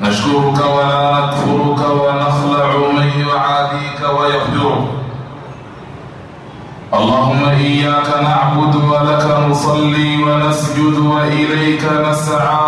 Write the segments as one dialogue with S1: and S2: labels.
S1: نشكرك ولا نكفرك ونخلع من يعاديك ويقدرك اللهم إياك نعبد ولك نصلي ونسجد وإليك نسعى.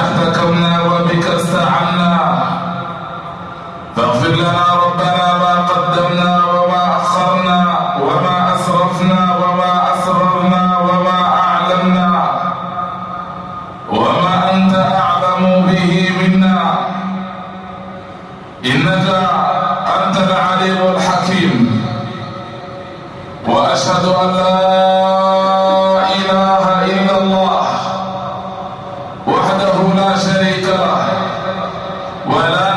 S1: استحتكمنا وبك استعنا. فاغفر لنا Voilà.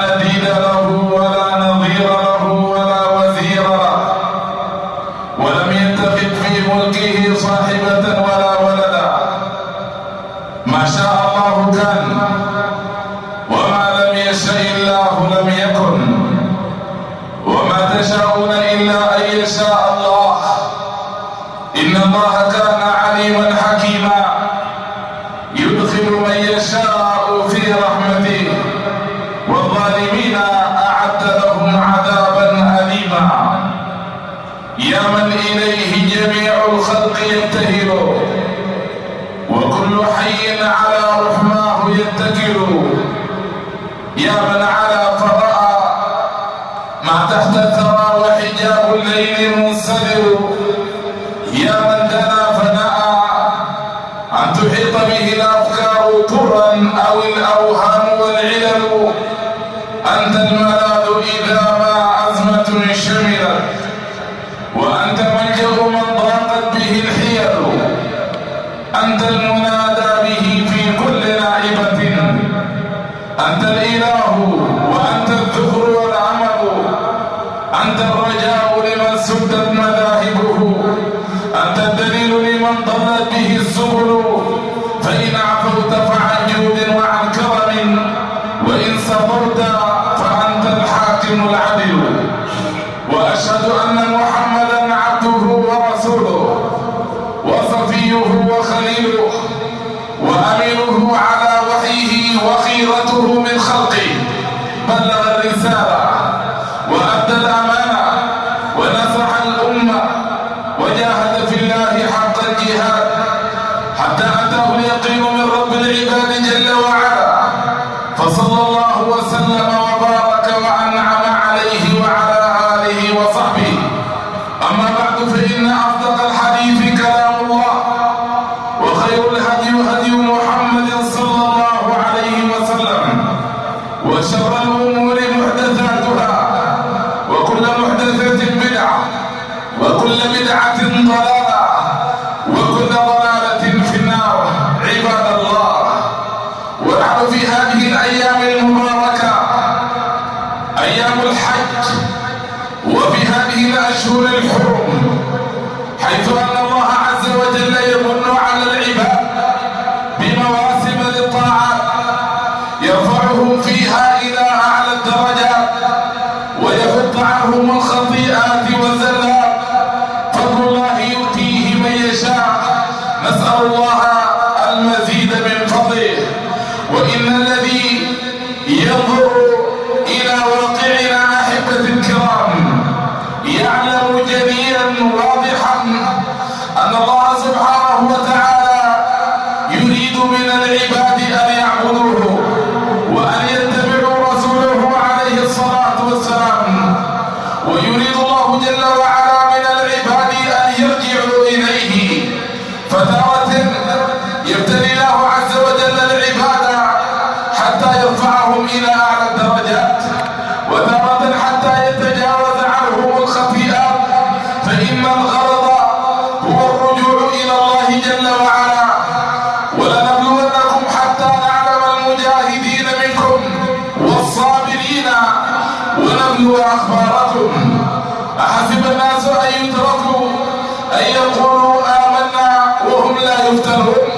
S1: أنت المنادى به في كل لعبة. أنت الإله. البر وأخباركم. أحسب الناس أن يتركوا أن يقولوا آمنا وهم لا يفتنون.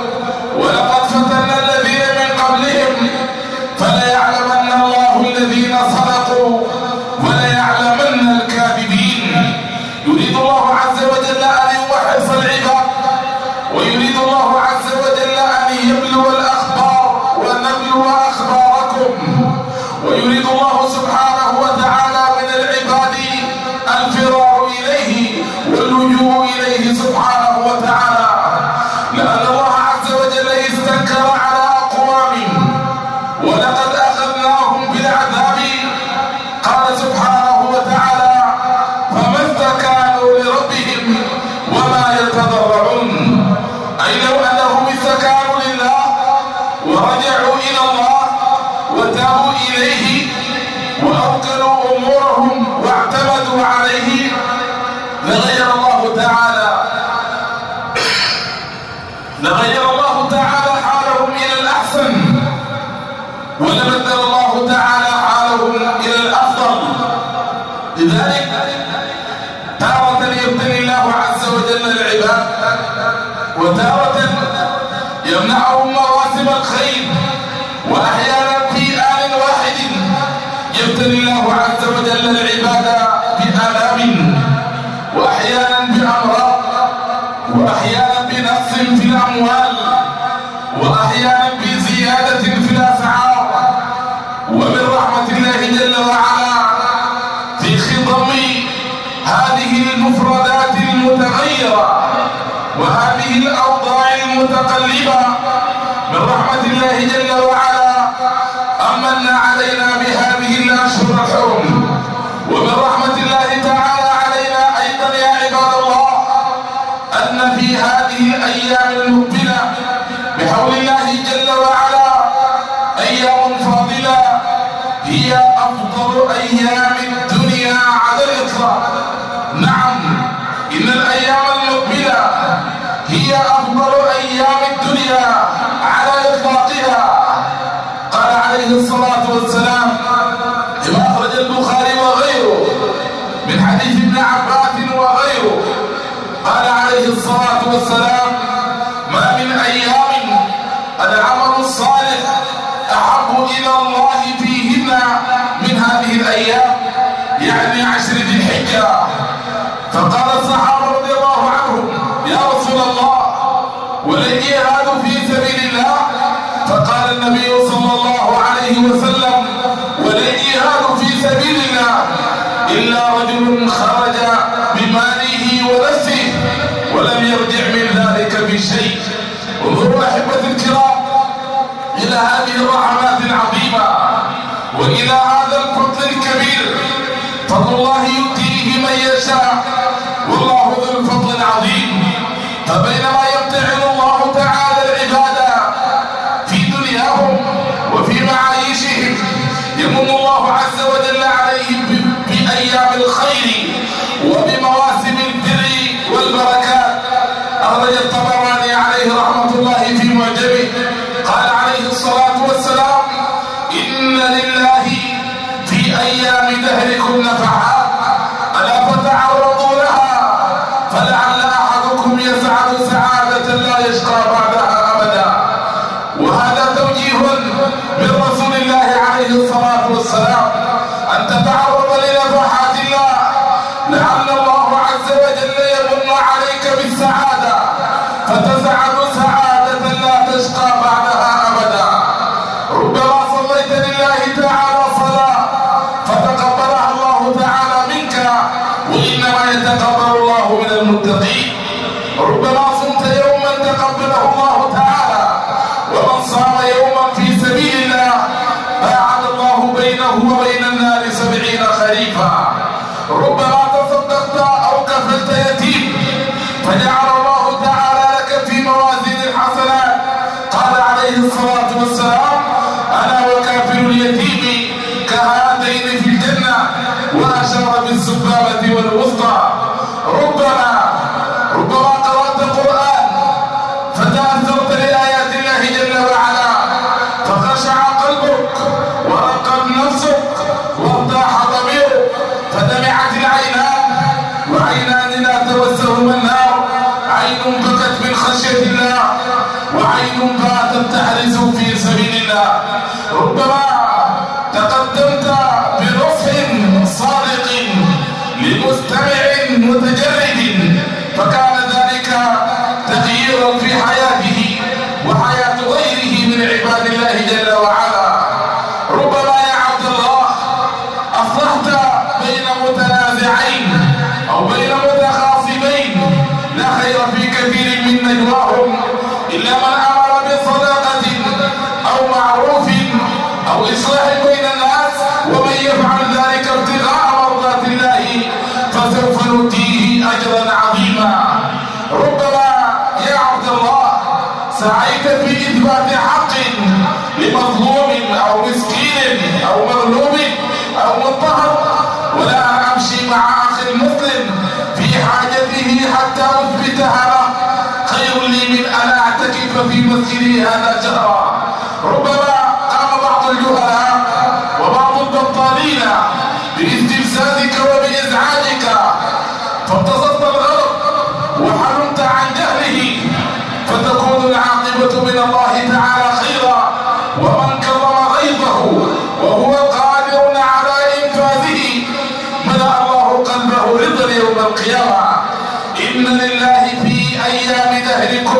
S1: غير الله تعالى. وأحيانا بنقص في الأموال وأحيانا فقال النبي صلى الله عليه وسلم ولا جهاد في سبيلنا إلا رجل خرج بماله ونفسه ولم يرجع من ذلك بشيء. انظروا أحبة الكرام إلى هذه الرحمات العظيمة وإلى هذا الفضل الكبير فضل الله يؤتيه من يشاء والله ذو الفضل العظيم. فبينما أيام دهركم نفعات المتقين. ربما عليكم فأنتم تحرزوا في سبيل الله. ربما بإثبات حق لمظلوم أو مسكين أو مغلوب أو مضطهد. ولا أمشي مع أخي المسلم في حاجته حتى أثبتها له خير لي من أن أعتكف في مسجدي هذا شهرا ربما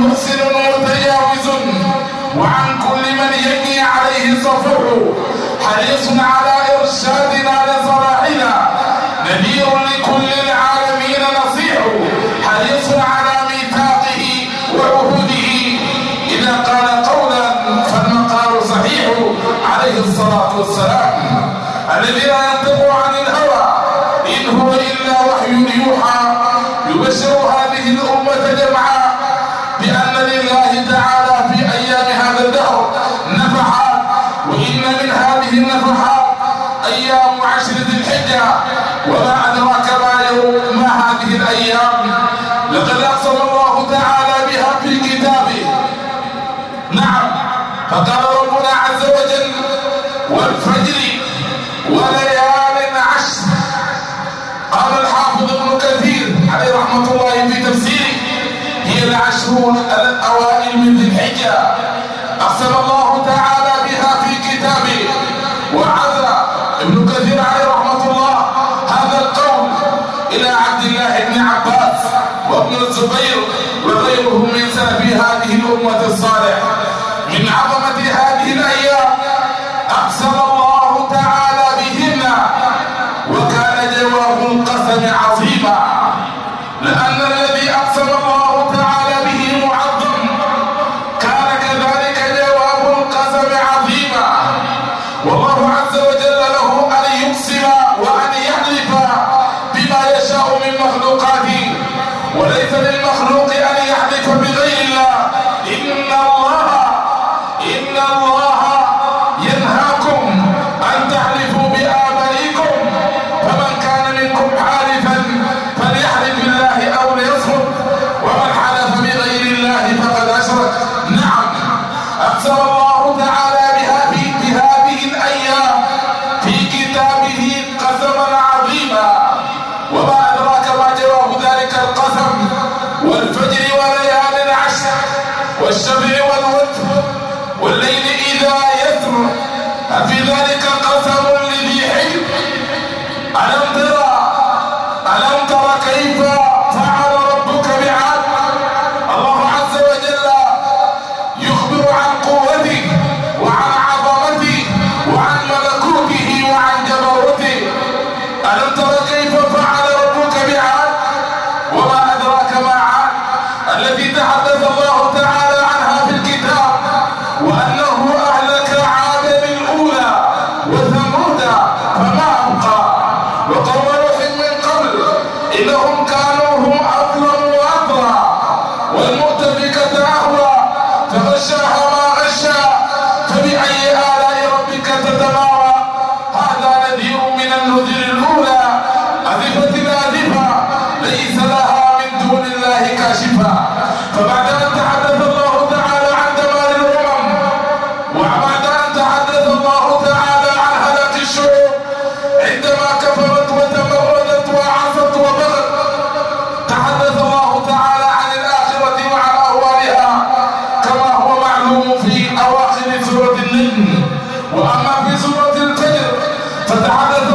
S1: محسن متجاوز وعن كل من يجني عليه صفحه حريص على إرشاد عليه رحمة الله في تفسيره هي العشرون الأوائل من ذي الحجة. फतह